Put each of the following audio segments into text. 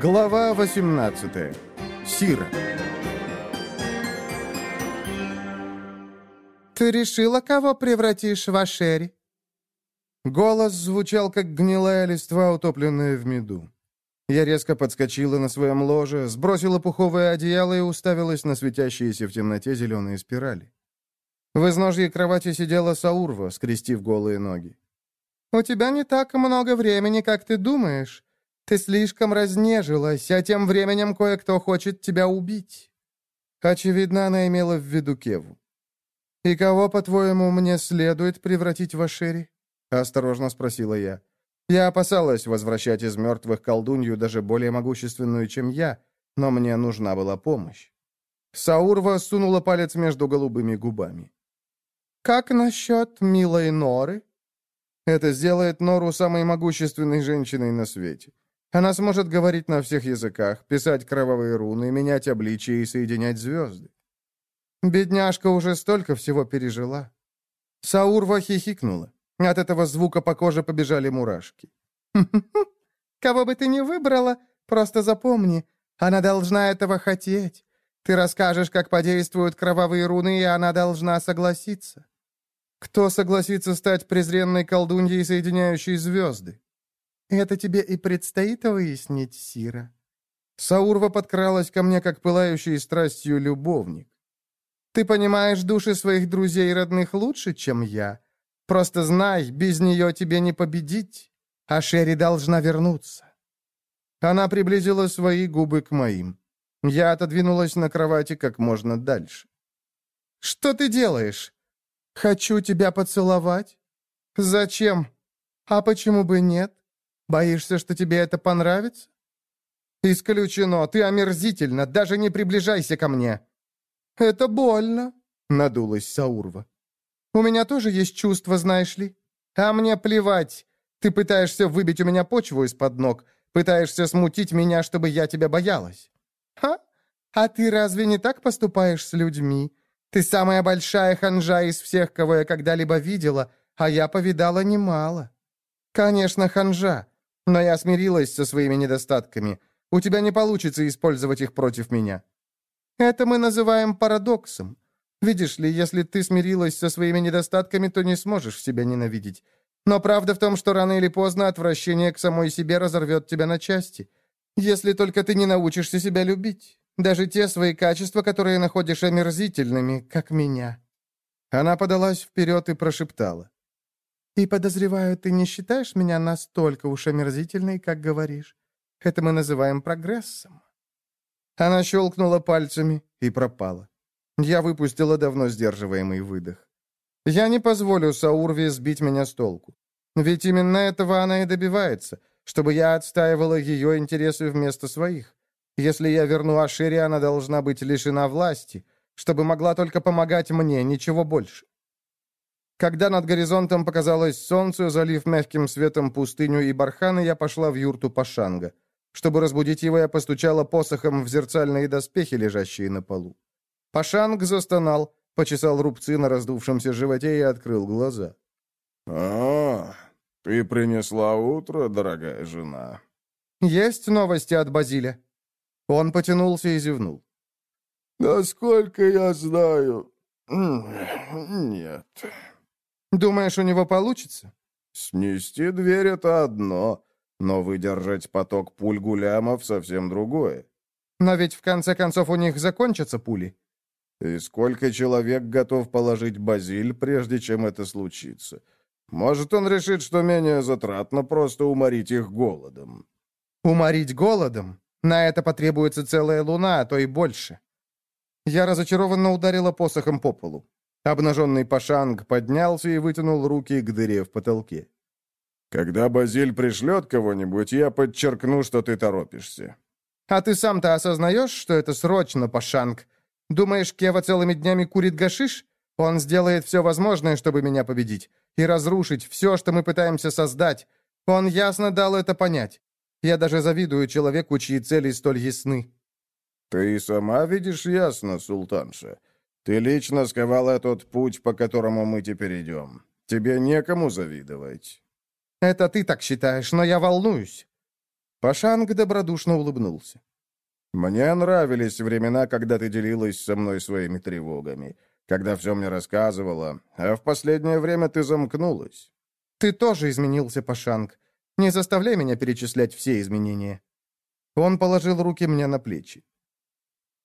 Глава 18. Сира. «Ты решила, кого превратишь в Ашери?» Голос звучал, как гнилая листва, утопленная в меду. Я резко подскочила на своем ложе, сбросила пуховое одеяло и уставилась на светящиеся в темноте зеленые спирали. В изножье кровати сидела Саурва, скрестив голые ноги. «У тебя не так много времени, как ты думаешь. Ты слишком разнежилась, а тем временем кое-кто хочет тебя убить». Очевидно, она имела в виду Кеву. «И кого, по-твоему, мне следует превратить в Ашери?» — осторожно спросила я. Я опасалась возвращать из мертвых колдунью даже более могущественную, чем я, но мне нужна была помощь. Саурва сунула палец между голубыми губами. «Как насчет милой Норы?» Это сделает Нору самой могущественной женщиной на свете. Она сможет говорить на всех языках, писать кровавые руны, менять обличия и соединять звезды. Бедняжка уже столько всего пережила. Саурва хихикнула. От этого звука по коже побежали мурашки. «Кого бы ты ни выбрала, просто запомни, она должна этого хотеть. Ты расскажешь, как подействуют кровавые руны, и она должна согласиться». «Кто согласится стать презренной колдуньей, соединяющей звезды?» Это тебе и предстоит выяснить, Сира. Саурва подкралась ко мне, как пылающий страстью любовник. Ты понимаешь души своих друзей и родных лучше, чем я. Просто знай, без нее тебе не победить, а Шерри должна вернуться. Она приблизила свои губы к моим. Я отодвинулась на кровати как можно дальше. «Что ты делаешь?» «Хочу тебя поцеловать». «Зачем? А почему бы нет?» Боишься, что тебе это понравится?» «Исключено. Ты омерзительно. Даже не приближайся ко мне». «Это больно», — надулась Саурва. «У меня тоже есть чувства, знаешь ли. А мне плевать. Ты пытаешься выбить у меня почву из-под ног, пытаешься смутить меня, чтобы я тебя боялась». «Ха? А ты разве не так поступаешь с людьми? Ты самая большая ханжа из всех, кого я когда-либо видела, а я повидала немало». «Конечно, ханжа. Но я смирилась со своими недостатками. У тебя не получится использовать их против меня. Это мы называем парадоксом. Видишь ли, если ты смирилась со своими недостатками, то не сможешь себя ненавидеть. Но правда в том, что рано или поздно отвращение к самой себе разорвет тебя на части. Если только ты не научишься себя любить. Даже те свои качества, которые находишь омерзительными, как меня». Она подалась вперед и прошептала. И, подозреваю, ты не считаешь меня настолько уж омерзительной, как говоришь. Это мы называем прогрессом». Она щелкнула пальцами и пропала. Я выпустила давно сдерживаемый выдох. Я не позволю Саурве сбить меня с толку. Ведь именно этого она и добивается, чтобы я отстаивала ее интересы вместо своих. Если я верну Ашире, она должна быть лишена власти, чтобы могла только помогать мне, ничего больше. Когда над горизонтом показалось солнце, залив мягким светом пустыню и барханы, я пошла в юрту Пашанга. Чтобы разбудить его, я постучала посохом в зерцальные доспехи, лежащие на полу. Пашанг застонал, почесал рубцы на раздувшемся животе и открыл глаза. «А, ты принесла утро, дорогая жена?» «Есть новости от Базиля?» Он потянулся и зевнул. «Насколько я знаю, нет». Думаешь, у него получится? Снести дверь — это одно, но выдержать поток пуль гулямов — совсем другое. Но ведь в конце концов у них закончатся пули. И сколько человек готов положить базиль, прежде чем это случится? Может, он решит, что менее затратно просто уморить их голодом. Уморить голодом? На это потребуется целая луна, а то и больше. Я разочарованно ударила посохом по полу. Обнаженный Пашанг поднялся и вытянул руки к дыре в потолке. «Когда Базиль пришлет кого-нибудь, я подчеркну, что ты торопишься». «А ты сам-то осознаешь, что это срочно, Пашанг? Думаешь, Кева целыми днями курит гашиш? Он сделает все возможное, чтобы меня победить, и разрушить все, что мы пытаемся создать. Он ясно дал это понять. Я даже завидую человеку, чьи цели столь ясны». «Ты сама видишь ясно, султанша». Ты лично сковала тот путь, по которому мы теперь идем. Тебе некому завидовать». «Это ты так считаешь, но я волнуюсь». Пашанг добродушно улыбнулся. «Мне нравились времена, когда ты делилась со мной своими тревогами, когда все мне рассказывала, а в последнее время ты замкнулась». «Ты тоже изменился, Пашанг. Не заставляй меня перечислять все изменения». Он положил руки мне на плечи.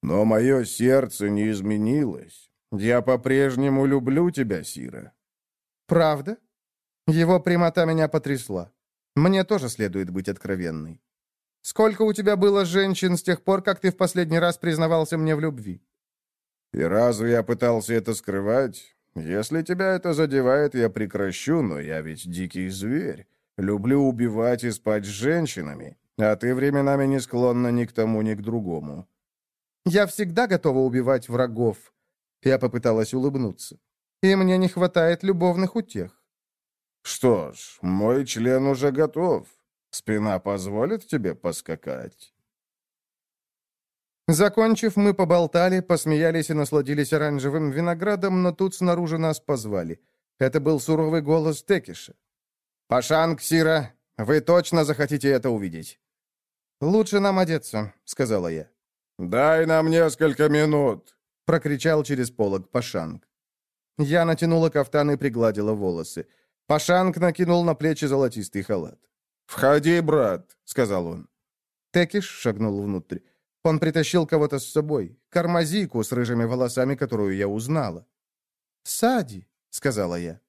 «Но мое сердце не изменилось. Я по-прежнему люблю тебя, Сира». «Правда?» Его прямота меня потрясла. Мне тоже следует быть откровенной. Сколько у тебя было женщин с тех пор, как ты в последний раз признавался мне в любви?» «И разве я пытался это скрывать? Если тебя это задевает, я прекращу, но я ведь дикий зверь. Люблю убивать и спать с женщинами, а ты временами не склонна ни к тому, ни к другому». «Я всегда готова убивать врагов», — я попыталась улыбнуться. «И мне не хватает любовных утех». «Что ж, мой член уже готов. Спина позволит тебе поскакать?» Закончив, мы поболтали, посмеялись и насладились оранжевым виноградом, но тут снаружи нас позвали. Это был суровый голос Текиша. «Пашанг, Сира, вы точно захотите это увидеть?» «Лучше нам одеться», — сказала я. «Дай нам несколько минут», — прокричал через полог Пашанг. Я натянула кафтан и пригладила волосы. Пашанг накинул на плечи золотистый халат. «Входи, брат», — сказал он. Текиш шагнул внутрь. Он притащил кого-то с собой, кармазику с рыжими волосами, которую я узнала. «Сади», — сказала я.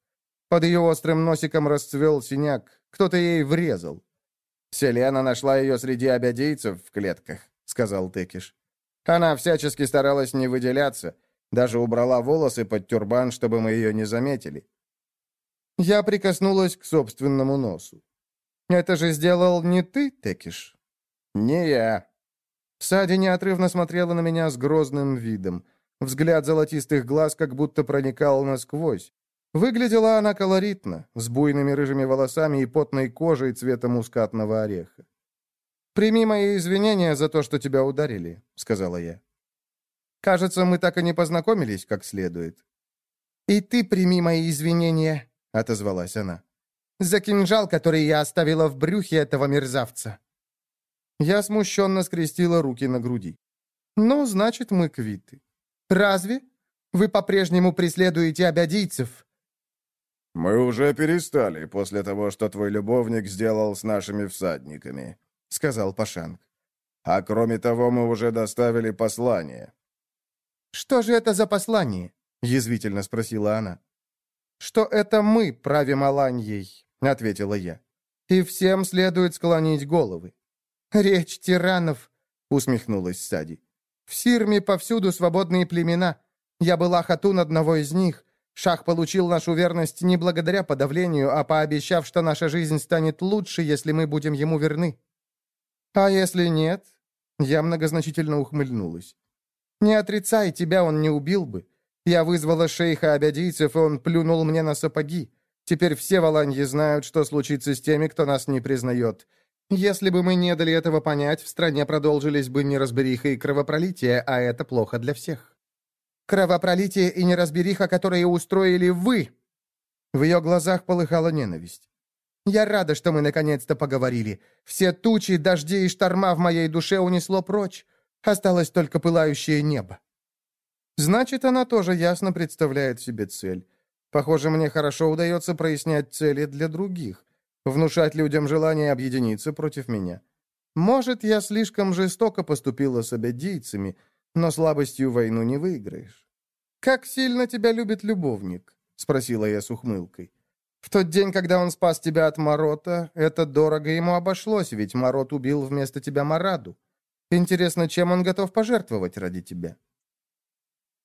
Под ее острым носиком расцвел синяк. Кто-то ей врезал. «Селена нашла ее среди обядейцев в клетках», — сказал Текиш. Она всячески старалась не выделяться, даже убрала волосы под тюрбан, чтобы мы ее не заметили. Я прикоснулась к собственному носу. «Это же сделал не ты, Текиш?» «Не я». Сади неотрывно смотрела на меня с грозным видом. Взгляд золотистых глаз как будто проникал насквозь. Выглядела она колоритно, с буйными рыжими волосами и потной кожей цвета мускатного ореха. «Прими мои извинения за то, что тебя ударили», — сказала я. «Кажется, мы так и не познакомились как следует». «И ты прими мои извинения», — отозвалась она за кинжал, который я оставила в брюхе этого мерзавца». Я смущенно скрестила руки на груди. «Ну, значит, мы квиты. Разве? Вы по-прежнему преследуете обядийцев?» «Мы уже перестали после того, что твой любовник сделал с нашими всадниками», — сказал Пашанг. «А кроме того, мы уже доставили послание». «Что же это за послание?» — язвительно спросила она. «Что это мы правим Аланьей, — ответила я. «И всем следует склонить головы». «Речь тиранов», — усмехнулась Сади. «В Сирме повсюду свободные племена. Я была хатун одного из них. Шах получил нашу верность не благодаря подавлению, а пообещав, что наша жизнь станет лучше, если мы будем ему верны». «А если нет?» Я многозначительно ухмыльнулась. «Не отрицай, тебя он не убил бы. Я вызвала шейха обядийцев, и он плюнул мне на сапоги. Теперь все в знают, что случится с теми, кто нас не признает. Если бы мы не дали этого понять, в стране продолжились бы неразбериха и кровопролитие, а это плохо для всех. Кровопролитие и неразбериха, которые устроили вы!» В ее глазах полыхала ненависть. «Я рада, что мы наконец-то поговорили. Все тучи, дожди и шторма в моей душе унесло прочь. Осталось только пылающее небо». Значит, она тоже ясно представляет себе цель. Похоже, мне хорошо удается прояснять цели для других, внушать людям желание объединиться против меня. Может, я слишком жестоко поступила с обедийцами, но слабостью войну не выиграешь. «Как сильно тебя любит любовник?» — спросила я с ухмылкой. «В тот день, когда он спас тебя от Морота, это дорого ему обошлось, ведь Морот убил вместо тебя Мараду. Интересно, чем он готов пожертвовать ради тебя?»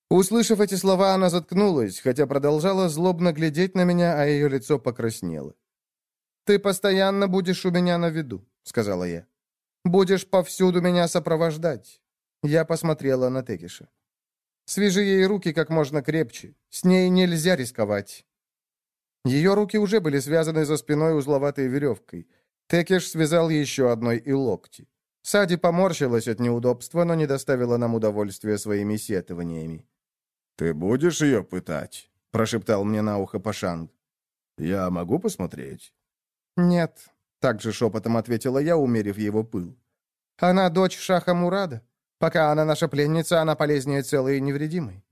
Услышав эти слова, она заткнулась, хотя продолжала злобно глядеть на меня, а ее лицо покраснело. «Ты постоянно будешь у меня на виду», — сказала я. «Будешь повсюду меня сопровождать». Я посмотрела на Текиша. «Свяжи ей руки как можно крепче. С ней нельзя рисковать». Ее руки уже были связаны за спиной узловатой веревкой. Текиш связал еще одной и локти. Сади поморщилась от неудобства, но не доставила нам удовольствия своими сетованиями. «Ты будешь ее пытать?» — прошептал мне на ухо Пашанг. «Я могу посмотреть?» «Нет, также шепотом ответила я, умерив его пыл. «Она дочь Шаха Мурада. Пока она наша пленница, она полезнее целой и невредимой».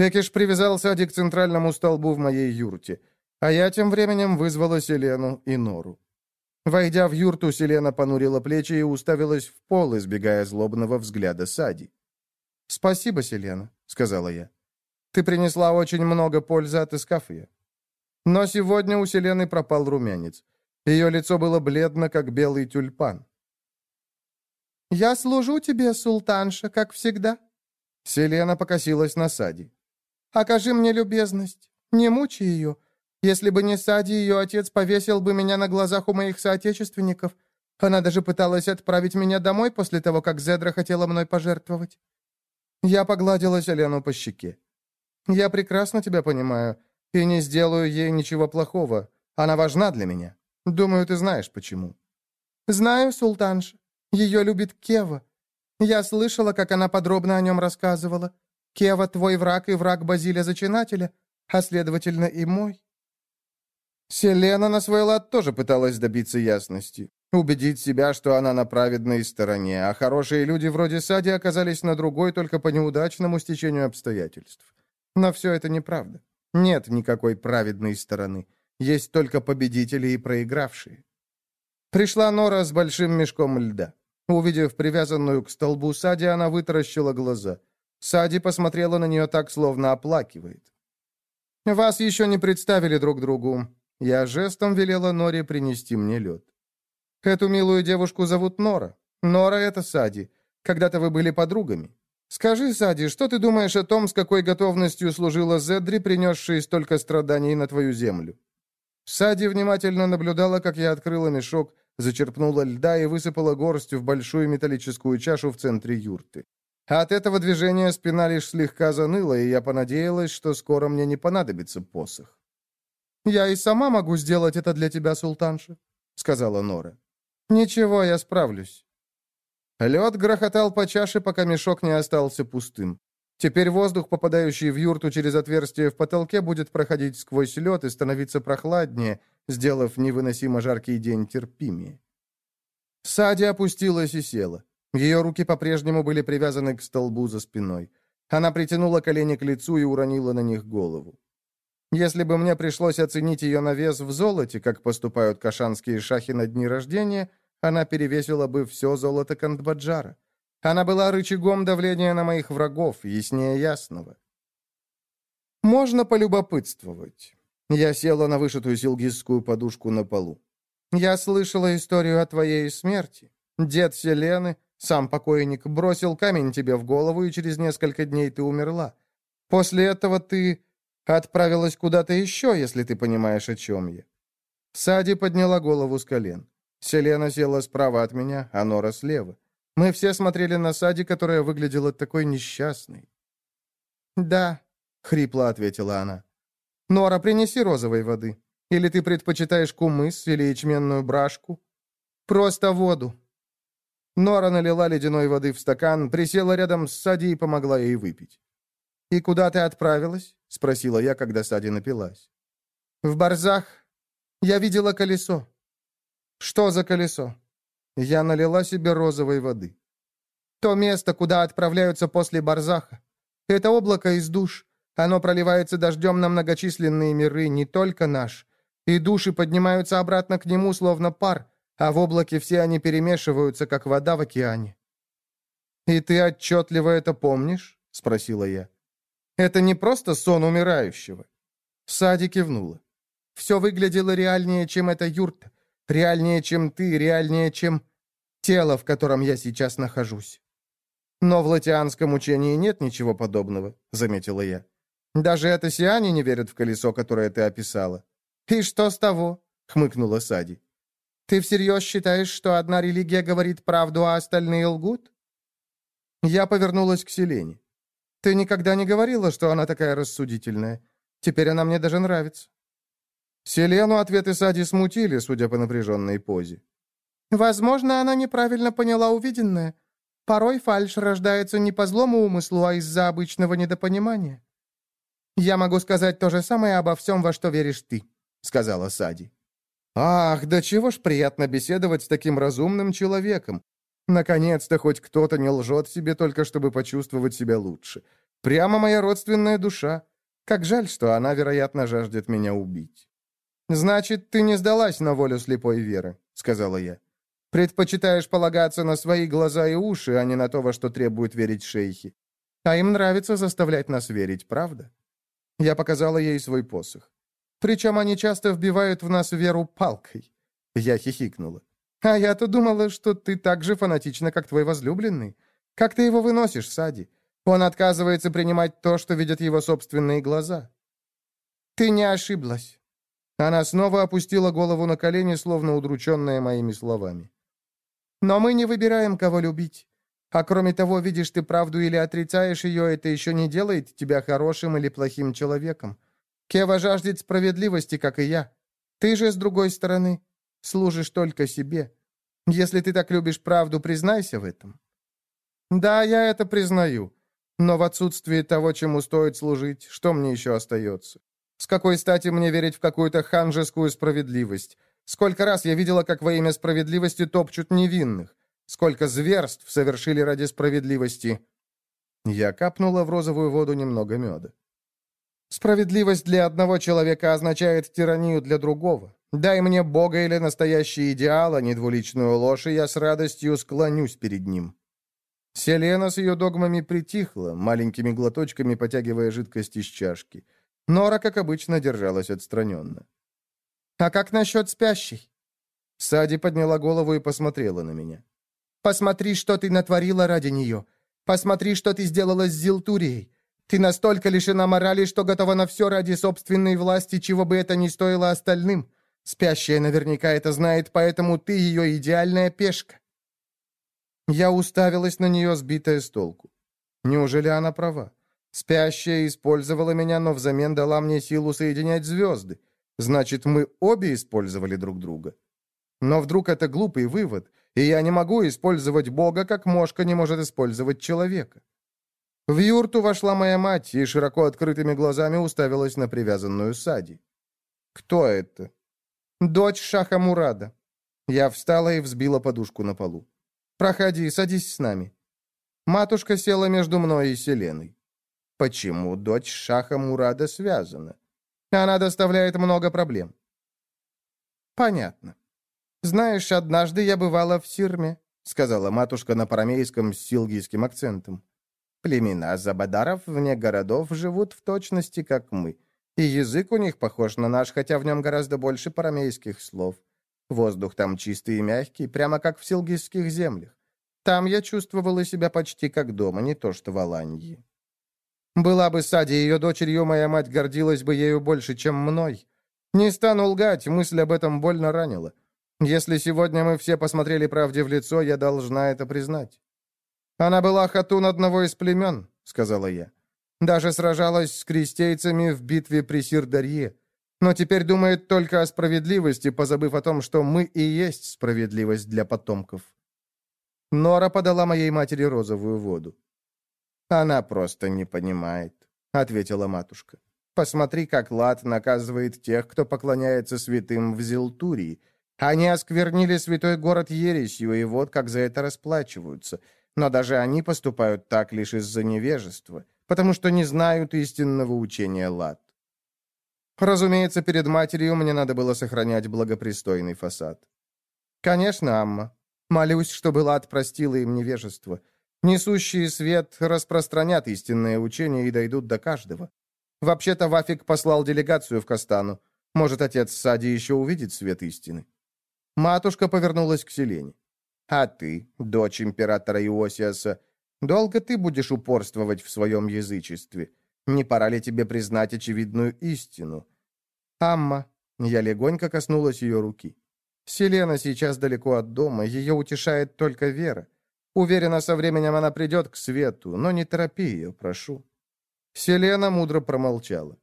Текиш привязал Сади к центральному столбу в моей юрте, а я тем временем вызвала Селену и Нору. Войдя в юрту, Селена понурила плечи и уставилась в пол, избегая злобного взгляда Сади. «Спасибо, Селена», — сказала я. «Ты принесла очень много пользы, отыскав ее». Но сегодня у Селены пропал румянец. Ее лицо было бледно, как белый тюльпан. «Я служу тебе, султанша, как всегда». Селена покосилась на Сади. «Окажи мне любезность. Не мучи ее. Если бы не Сади, ее отец повесил бы меня на глазах у моих соотечественников. Она даже пыталась отправить меня домой после того, как Зедра хотела мной пожертвовать. Я погладила Селену по щеке. Я прекрасно тебя понимаю и не сделаю ей ничего плохого. Она важна для меня. Думаю, ты знаешь, почему. Знаю, султанша. Ее любит Кева. Я слышала, как она подробно о нем рассказывала. Кева твой враг и враг Базиля Зачинателя, а, следовательно, и мой. Селена на свой лад тоже пыталась добиться ясности. Убедить себя, что она на праведной стороне, а хорошие люди вроде Сади оказались на другой только по неудачному стечению обстоятельств. Но все это неправда. Нет никакой праведной стороны. Есть только победители и проигравшие. Пришла Нора с большим мешком льда. Увидев привязанную к столбу Сади, она вытаращила глаза. Сади посмотрела на нее так, словно оплакивает. «Вас еще не представили друг другу. Я жестом велела Норе принести мне лед. Эту милую девушку зовут Нора. Нора — это Сади. Когда-то вы были подругами. Скажи, Сади, что ты думаешь о том, с какой готовностью служила Зедри, принесшей столько страданий на твою землю?» Сади внимательно наблюдала, как я открыла мешок, зачерпнула льда и высыпала горсть в большую металлическую чашу в центре юрты. От этого движения спина лишь слегка заныла, и я понадеялась, что скоро мне не понадобится посох. «Я и сама могу сделать это для тебя, султанша», — сказала Нора. «Ничего, я справлюсь». Лед грохотал по чаше, пока мешок не остался пустым. Теперь воздух, попадающий в юрту через отверстие в потолке, будет проходить сквозь лед и становиться прохладнее, сделав невыносимо жаркий день терпимее. Сади опустилась и села. Ее руки по-прежнему были привязаны к столбу за спиной. Она притянула колени к лицу и уронила на них голову. Если бы мне пришлось оценить ее на вес в золоте, как поступают кашанские шахи на дни рождения, она перевесила бы все золото Кандбаджара. Она была рычагом давления на моих врагов, яснее ясного. Можно полюбопытствовать. Я села на вышитую силгизскую подушку на полу. Я слышала историю о твоей смерти. Дед Селены, сам покойник, бросил камень тебе в голову, и через несколько дней ты умерла. После этого ты Отправилась куда-то еще, если ты понимаешь, о чем я». Сади подняла голову с колен. Селена села справа от меня, а Нора слева. Мы все смотрели на Сади, которая выглядела такой несчастной. «Да», — хрипло ответила она. «Нора, принеси розовой воды. Или ты предпочитаешь кумыс или ячменную брашку? Просто воду». Нора налила ледяной воды в стакан, присела рядом с Сади и помогла ей выпить. «И куда ты отправилась?» — спросила я, когда Сади напилась. «В Барзах. Я видела колесо». «Что за колесо?» Я налила себе розовой воды. «То место, куда отправляются после Барзаха. Это облако из душ. Оно проливается дождем на многочисленные миры, не только наш. И души поднимаются обратно к нему, словно пар, а в облаке все они перемешиваются, как вода в океане». «И ты отчетливо это помнишь?» — спросила я. Это не просто сон умирающего. Сади кивнула. Все выглядело реальнее, чем эта юрта. Реальнее, чем ты, реальнее, чем тело, в котором я сейчас нахожусь. Но в латианском учении нет ничего подобного, заметила я. Даже это сиане не верят в колесо, которое ты описала. И что с того? хмыкнула Сади. Ты всерьез считаешь, что одна религия говорит правду, а остальные лгут? Я повернулась к Селене. Ты никогда не говорила, что она такая рассудительная. Теперь она мне даже нравится». Селену ответы Сади смутили, судя по напряженной позе. «Возможно, она неправильно поняла увиденное. Порой фальшь рождается не по злому умыслу, а из-за обычного недопонимания». «Я могу сказать то же самое обо всем, во что веришь ты», — сказала Сади. Ах, да чего ж приятно беседовать с таким разумным человеком. Наконец-то хоть кто-то не лжет себе только, чтобы почувствовать себя лучше. Прямо моя родственная душа. Как жаль, что она, вероятно, жаждет меня убить. «Значит, ты не сдалась на волю слепой веры», — сказала я. «Предпочитаешь полагаться на свои глаза и уши, а не на то, во что требуют верить шейхи. А им нравится заставлять нас верить, правда?» Я показала ей свой посох. Причем они часто вбивают в нас веру палкой. Я хихикнула. А я-то думала, что ты так же фанатична, как твой возлюбленный. Как ты его выносишь, Сади? Он отказывается принимать то, что видят его собственные глаза. Ты не ошиблась. Она снова опустила голову на колени, словно удрученная моими словами. Но мы не выбираем, кого любить. А кроме того, видишь ты правду или отрицаешь ее, это еще не делает тебя хорошим или плохим человеком. Кева жаждет справедливости, как и я. Ты же, с другой стороны, служишь только себе. Если ты так любишь правду, признайся в этом». «Да, я это признаю. Но в отсутствии того, чему стоит служить, что мне еще остается? С какой стати мне верить в какую-то ханжескую справедливость? Сколько раз я видела, как во имя справедливости топчут невинных? Сколько зверств совершили ради справедливости?» Я капнула в розовую воду немного меда. «Справедливость для одного человека означает тиранию для другого. Дай мне Бога или настоящий идеал, а не двуличную ложь, и я с радостью склонюсь перед ним». Селена с ее догмами притихла, маленькими глоточками потягивая жидкость из чашки. Нора, как обычно, держалась отстраненно. «А как насчет спящей?» Сади подняла голову и посмотрела на меня. Посмотри, что ты натворила ради нее. Посмотри, что ты сделала с Зилтурией. Ты настолько лишена морали, что готова на все ради собственной власти, чего бы это ни стоило остальным. Спящая наверняка это знает, поэтому ты ее идеальная пешка». Я уставилась на нее, сбитая с толку. Неужели она права? Спящая использовала меня, но взамен дала мне силу соединять звезды. Значит, мы обе использовали друг друга. Но вдруг это глупый вывод, и я не могу использовать Бога, как мошка не может использовать человека. В юрту вошла моя мать и широко открытыми глазами уставилась на привязанную Сади. «Кто это?» «Дочь Шаха Мурада». Я встала и взбила подушку на полу. «Проходи, садись с нами». Матушка села между мной и Селеной. Почему дочь Шаха Мурада связана? Она доставляет много проблем. Понятно. «Знаешь, однажды я бывала в Сирме», — сказала матушка на парамейском с силгийским акцентом. «Племена Забадаров вне городов живут в точности, как мы, и язык у них похож на наш, хотя в нем гораздо больше парамейских слов. Воздух там чистый и мягкий, прямо как в силгийских землях. Там я чувствовала себя почти как дома, не то что в Аланьи. Была бы Сади ее дочерью, моя мать гордилась бы ею больше, чем мной. Не стану лгать, мысль об этом больно ранила. Если сегодня мы все посмотрели правде в лицо, я должна это признать. Она была хатун одного из племен, сказала я. Даже сражалась с крестейцами в битве при Сирдарье. Но теперь думает только о справедливости, позабыв о том, что мы и есть справедливость для потомков. Нора подала моей матери розовую воду. «Она просто не понимает», — ответила матушка. «Посмотри, как Лад наказывает тех, кто поклоняется святым в Зилтурии, они осквернили святой город ересью, и вот как за это расплачиваются. Но даже они поступают так лишь из-за невежества, потому что не знают истинного учения лад. Разумеется, перед матерью мне надо было сохранять благопристойный фасад. Конечно, Амма. Молюсь, чтобы лад простила им невежество. Несущие свет распространят истинное учение и дойдут до каждого. Вообще-то Вафик послал делегацию в Кастану. Может, отец Сади еще увидит свет истины. Матушка повернулась к Селене. «А ты, дочь императора Иосиаса, долго ты будешь упорствовать в своем язычестве? Не пора ли тебе признать очевидную истину?» «Амма», — я легонько коснулась ее руки. «Селена сейчас далеко от дома, ее утешает только вера. Уверена, со временем она придет к свету, но не торопи ее, прошу». Селена мудро промолчала.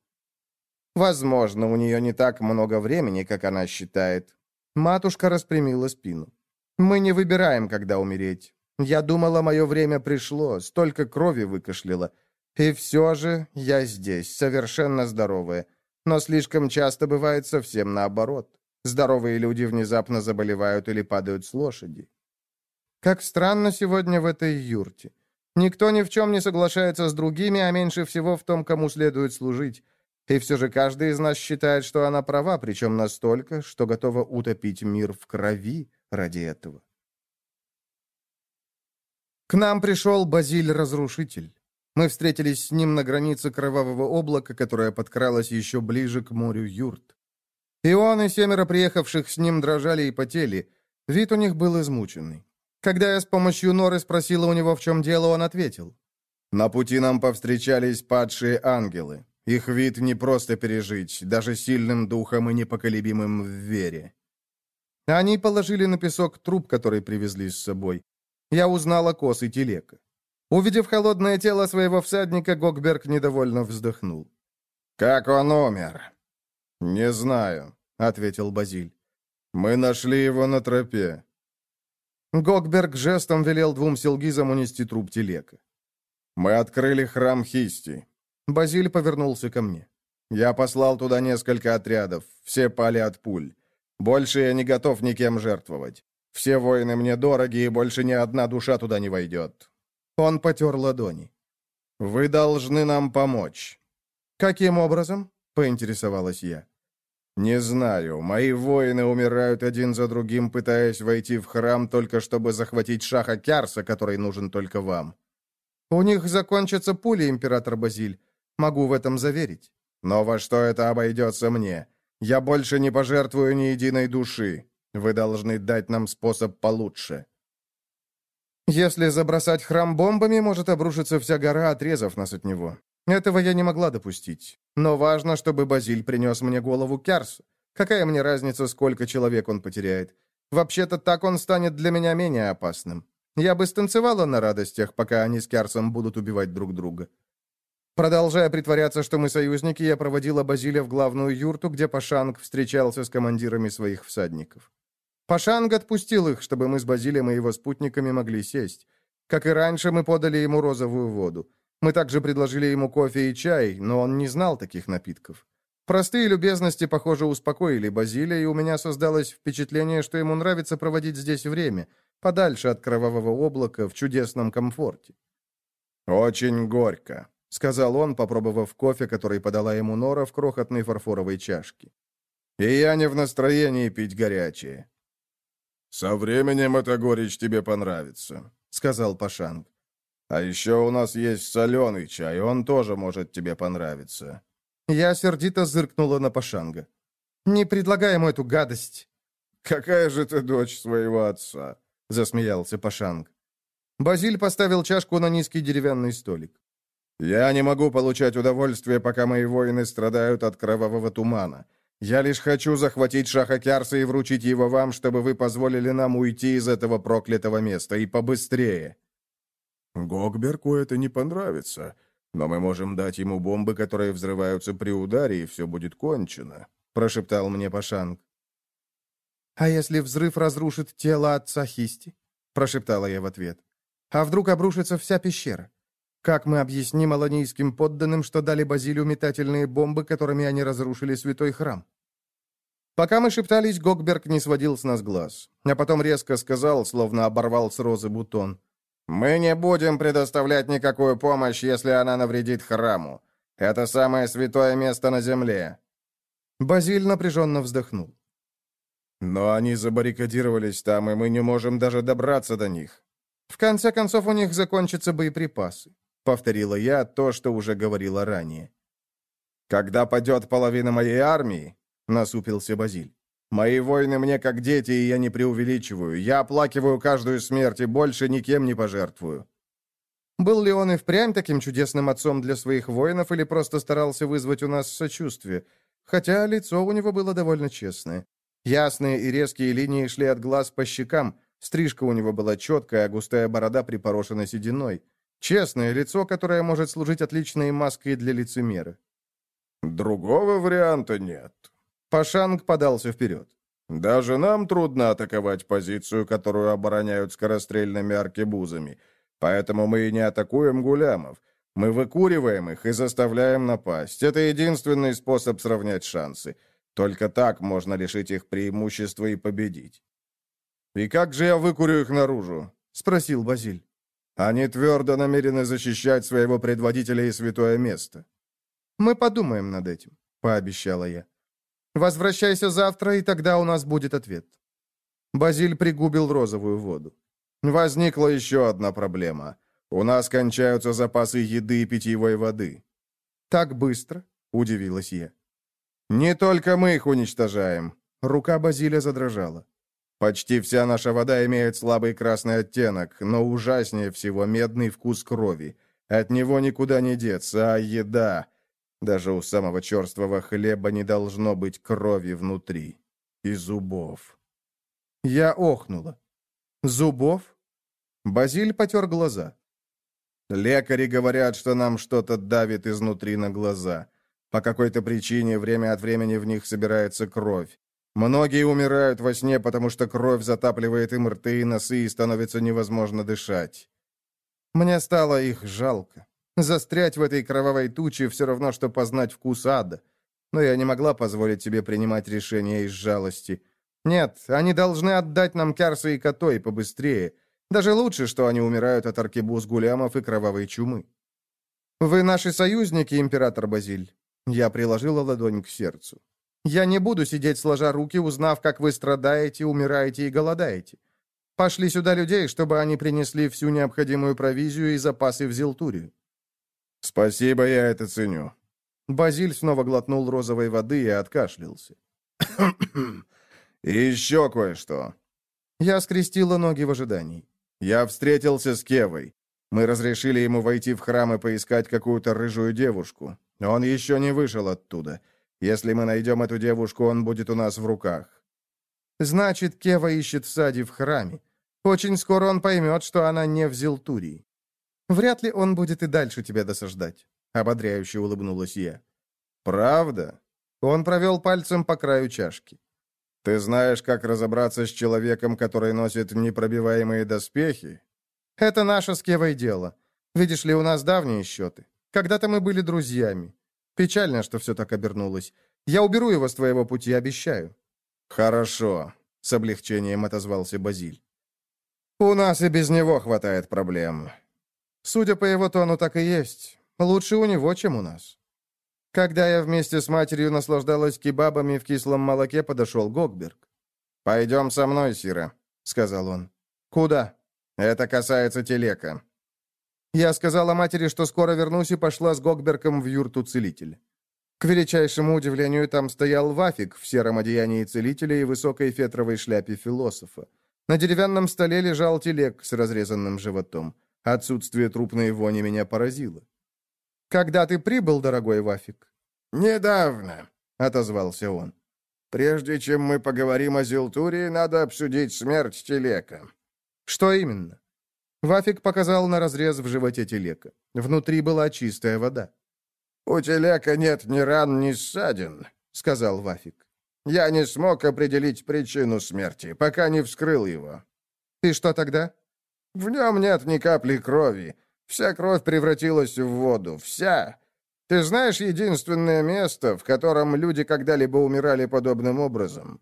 «Возможно, у нее не так много времени, как она считает. Матушка распрямила спину. «Мы не выбираем, когда умереть. Я думала, мое время пришло, столько крови выкашляла. И все же я здесь, совершенно здоровая. Но слишком часто бывает совсем наоборот. Здоровые люди внезапно заболевают или падают с лошади. Как странно сегодня в этой юрте. Никто ни в чем не соглашается с другими, а меньше всего в том, кому следует служить. И все же каждый из нас считает, что она права, причем настолько, что готова утопить мир в крови ради этого. К нам пришел Базиль-разрушитель. Мы встретились с ним на границе кровавого облака, которое подкралось еще ближе к морю юрт. И он, и семеро приехавших с ним дрожали и потели. Вид у них был измученный. Когда я с помощью Норы спросила у него, в чем дело, он ответил. «На пути нам повстречались падшие ангелы. Их вид не просто пережить, даже сильным духом и непоколебимым в вере». Они положили на песок труп, который привезли с собой. Я узнала косы телека. Увидев холодное тело своего всадника, Гокберг недовольно вздохнул. «Как он умер?» «Не знаю», — ответил Базиль. «Мы нашли его на тропе». Гокберг жестом велел двум селгизам унести труп телека. «Мы открыли храм Хисти». Базиль повернулся ко мне. «Я послал туда несколько отрядов. Все пали от пуль. Больше я не готов никем жертвовать. Все воины мне дороги, и больше ни одна душа туда не войдет». Он потер ладони. «Вы должны нам помочь». «Каким образом?» — поинтересовалась я. «Не знаю. Мои воины умирают один за другим, пытаясь войти в храм, только чтобы захватить Шаха Кярса, который нужен только вам. У них закончатся пули, император Базиль. Могу в этом заверить. Но во что это обойдется мне? Я больше не пожертвую ни единой души. Вы должны дать нам способ получше». Если забросать храм бомбами, может обрушиться вся гора, отрезав нас от него. Этого я не могла допустить. Но важно, чтобы Базиль принес мне голову Кярсу. Какая мне разница, сколько человек он потеряет? Вообще-то так он станет для меня менее опасным. Я бы станцевала на радостях, пока они с Кярсом будут убивать друг друга. Продолжая притворяться, что мы союзники, я проводила Базиля в главную юрту, где Пашанг встречался с командирами своих всадников. Пашанг отпустил их, чтобы мы с Базилем и его спутниками могли сесть. Как и раньше, мы подали ему розовую воду. Мы также предложили ему кофе и чай, но он не знал таких напитков. Простые любезности, похоже, успокоили Базилия, и у меня создалось впечатление, что ему нравится проводить здесь время, подальше от кровавого облака, в чудесном комфорте. «Очень горько», — сказал он, попробовав кофе, который подала ему Нора в крохотной фарфоровой чашке. «И я не в настроении пить горячее». «Со временем эта горечь тебе понравится», — сказал Пашанг. А еще у нас есть соленый чай, он тоже может тебе понравиться». Я сердито зыркнула на Пашанга. «Не предлагай ему эту гадость». «Какая же ты дочь своего отца?» — засмеялся Пашанг. Базиль поставил чашку на низкий деревянный столик. «Я не могу получать удовольствие, пока мои воины страдают от кровавого тумана. Я лишь хочу захватить Шаха Кярса и вручить его вам, чтобы вы позволили нам уйти из этого проклятого места, и побыстрее». Гогберку это не понравится, но мы можем дать ему бомбы, которые взрываются при ударе, и все будет кончено», — прошептал мне Пашанг. «А если взрыв разрушит тело отца Хисти?» — прошептала я в ответ. «А вдруг обрушится вся пещера? Как мы объясним аланийским подданным, что дали Базилию метательные бомбы, которыми они разрушили святой храм?» Пока мы шептались, Гогберг не сводил с нас глаз, а потом резко сказал, словно оборвал с розы бутон. «Мы не будем предоставлять никакую помощь, если она навредит храму. Это самое святое место на земле». Базиль напряженно вздохнул. «Но они забаррикадировались там, и мы не можем даже добраться до них. В конце концов, у них закончатся боеприпасы», — повторила я то, что уже говорила ранее. «Когда падет половина моей армии», — насупился Базиль, Мои воины мне как дети, и я не преувеличиваю. Я оплакиваю каждую смерть и больше никем не пожертвую». Был ли он и впрямь таким чудесным отцом для своих воинов, или просто старался вызвать у нас сочувствие? Хотя лицо у него было довольно честное. Ясные и резкие линии шли от глаз по щекам, стрижка у него была четкая, а густая борода припорошена сединой. Честное лицо, которое может служить отличной маской для лицемера. «Другого варианта нет», Пашанг подался вперед. «Даже нам трудно атаковать позицию, которую обороняют скорострельными аркебузами. Поэтому мы и не атакуем гулямов. Мы выкуриваем их и заставляем напасть. Это единственный способ сравнять шансы. Только так можно решить их преимущество и победить. «И как же я выкурю их наружу?» — спросил Базиль. «Они твердо намерены защищать своего предводителя и святое место». «Мы подумаем над этим», — пообещала я. «Возвращайся завтра, и тогда у нас будет ответ». Базиль пригубил розовую воду. «Возникла еще одна проблема. У нас кончаются запасы еды и питьевой воды». «Так быстро?» — удивилась я. «Не только мы их уничтожаем». Рука Базиля задрожала. «Почти вся наша вода имеет слабый красный оттенок, но ужаснее всего медный вкус крови. От него никуда не деться, а еда... Даже у самого черствого хлеба не должно быть крови внутри. И зубов». Я охнула. «Зубов?» Базиль потер глаза. Лекари говорят, что нам что-то давит изнутри на глаза. По какой-то причине время от времени в них собирается кровь. Многие умирают во сне, потому что кровь затапливает им рты и носы, и становится невозможно дышать. Мне стало их жалко. Застрять в этой кровавой туче все равно, что познать вкус ада. Но я не могла позволить себе принимать решения из жалости. Нет, они должны отдать нам Кярса и Котой побыстрее. Даже лучше, что они умирают от аркебуз гулямов и кровавой чумы. Вы наши союзники, император Базиль. Я приложила ладонь к сердцу. Я не буду сидеть сложа руки, узнав, как вы страдаете, умираете и голодаете. Пошли сюда людей, чтобы они принесли всю необходимую провизию и запасы в Зилтурию. Спасибо, я это ценю. Базиль снова глотнул розовой воды и откашлялся. «И еще кое-что». Я скрестила ноги в ожидании. Я встретился с Кевой. Мы разрешили ему войти в храм и поискать какую-то рыжую девушку. Он еще не вышел оттуда. Если мы найдем эту девушку, он будет у нас в руках». «Значит, Кева ищет Сади в храме. Очень скоро он поймет, что она не в Зилтурии. Вряд ли он будет и дальше тебя досаждать», — ободряюще улыбнулась я. «Правда?» Он провел пальцем по краю чашки. Ты знаешь, как разобраться с человеком, который носит непробиваемые доспехи? Это наше с Кевой дело. Видишь ли, у нас давние счеты. Когда-то мы были друзьями. Печально, что все так обернулось. Я уберу его с твоего пути, обещаю». «Хорошо», — с облегчением отозвался Базиль. «У нас и без него хватает проблем». Судя по его тону, так и есть. Лучше у него, чем у нас. Когда я вместе с матерью наслаждалась кебабами в кислом молоке, подошел Гогберг. «Пойдем со мной, Сира», — сказал он. «Куда?» «Это касается телека». Я сказала матери, что скоро вернусь, и пошла с Гогбергом в юрту целителя. К величайшему удивлению, там стоял Вафик в сером одеянии целителя и высокой фетровой шляпе философа. На деревянном столе лежал телег с разрезанным животом. Отсутствие трупной вони меня поразило. «Когда ты прибыл, дорогой Вафик?» «Недавно», — отозвался он. «Прежде чем мы поговорим о Зилтуре, надо обсудить смерть Телека». «Что именно?» Вафик показал на разрез в животе Телека. Внутри была чистая вода. «У Телека нет ни ран, ни ссадин», — сказал Вафик. «Я не смог определить причину смерти, пока не вскрыл его». «И что тогда?» «В нем нет ни капли крови. Вся кровь превратилась в воду. Вся. Ты знаешь единственное место, в котором люди когда-либо умирали подобным образом?»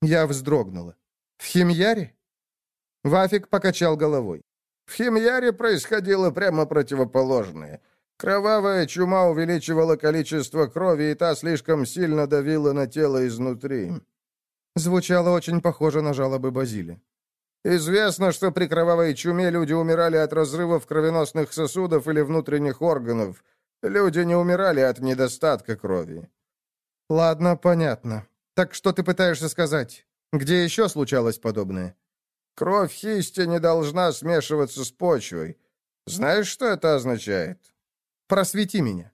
Я вздрогнула. «В Химьяре?» Вафик покачал головой. «В Химьяре происходило прямо противоположное. Кровавая чума увеличивала количество крови, и та слишком сильно давила на тело изнутри». Звучало очень похоже на жалобы Базили. Известно, что при кровавой чуме люди умирали от разрывов кровеносных сосудов или внутренних органов. Люди не умирали от недостатка крови. Ладно, понятно. Так что ты пытаешься сказать? Где еще случалось подобное? Кровь хисти не должна смешиваться с почвой. Знаешь, что это означает? Просвети меня.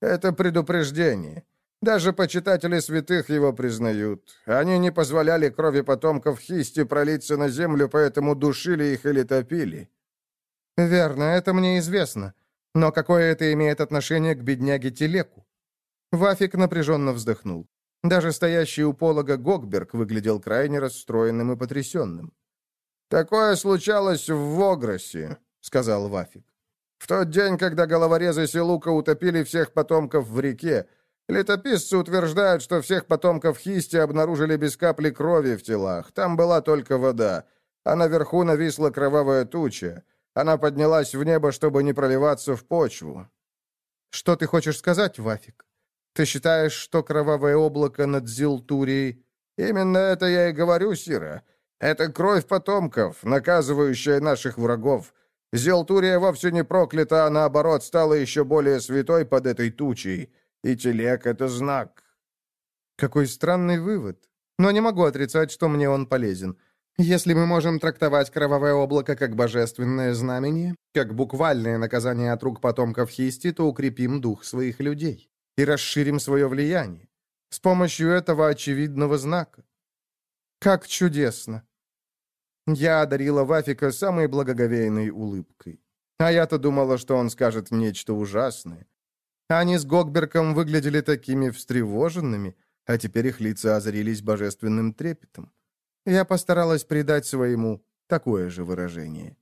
Это предупреждение. Даже почитатели святых его признают. Они не позволяли крови потомков Хисти пролиться на землю, поэтому душили их или топили. Верно, это мне известно. Но какое это имеет отношение к бедняге Телеку? Вафик напряженно вздохнул. Даже стоящий у полога Гогберг выглядел крайне расстроенным и потрясенным. «Такое случалось в Вогросе», — сказал Вафик. «В тот день, когда головорезы Селука утопили всех потомков в реке, Летописцы утверждают, что всех потомков Хисти обнаружили без капли крови в телах. Там была только вода, а наверху нависла кровавая туча. Она поднялась в небо, чтобы не проливаться в почву. Что ты хочешь сказать, Вафик? Ты считаешь, что кровавое облако над Зилтурией... Именно это я и говорю, Сира. Это кровь потомков, наказывающая наших врагов. Зелтурия вовсе не проклята, а наоборот стала еще более святой под этой тучей. И телег — это знак. Какой странный вывод. Но не могу отрицать, что мне он полезен. Если мы можем трактовать кровавое облако как божественное знамение, как буквальное наказание от рук потомков Хисти, то укрепим дух своих людей и расширим свое влияние с помощью этого очевидного знака. Как чудесно! Я одарила Вафика самой благоговейной улыбкой. А я-то думала, что он скажет нечто ужасное. Они с Гогберком выглядели такими встревоженными, а теперь их лица озарились божественным трепетом. Я постаралась придать своему такое же выражение.